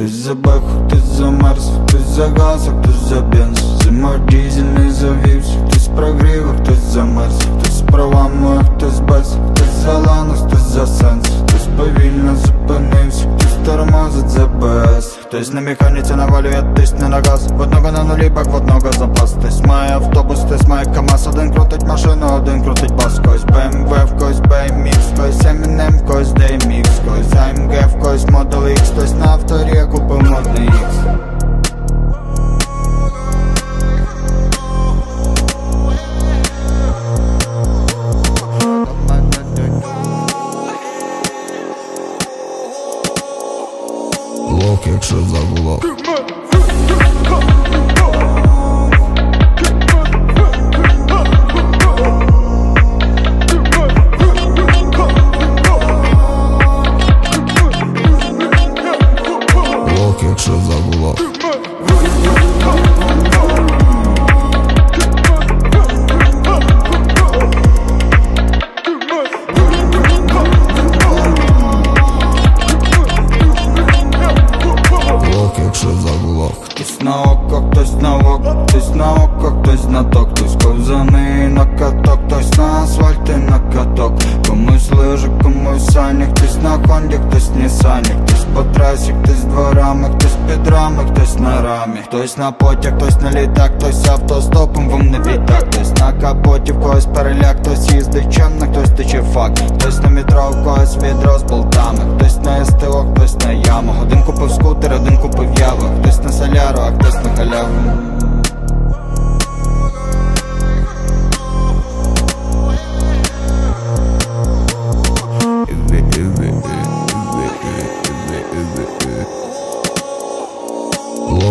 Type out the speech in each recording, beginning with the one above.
Хтось за бак, хтось замерз, хтось за газ, а хтось за бенз. Зима дізельний завівся, хтось прогрів, а хтось замерз Хтось з правами, а хтось без, хтось за лану, хтось за сенс Хтось повільно зупинився, хтось тормозить за БС. Хтось на механіці навалює тисне на газ. В одного на нулі, бак в одного запас Хтось має автобус, хтось має КамАЗ. Один крутить машину, один крутить бас. Когось BMW, в когось BMX, когось Eminem, в когось DMX когось AMG, в когось Model X Хтось на авторі купив модний X. Лок, якщо загуло на око, хтось на око, хтось на око, хтось на ток, хтось ковзани на каток, хтось на асфальті на каток, комусь лижи, комусь сані, хтось на хонді, хтось Нісані, хтось по трасі, хтось дворами, хтось під рами, хтось на рамі, хтось на потяг, хтось на літак, хтось автостопом, вам не бітак, хтось на капоті, в когось переляк, хтось їздить чемно, хтось тече фак,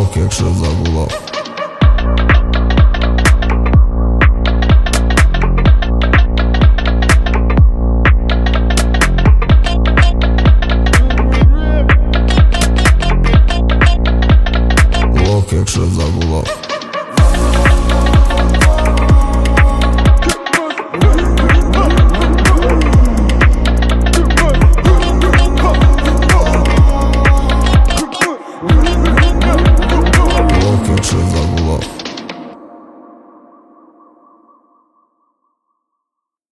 fuck extra level up. Walk extra level up.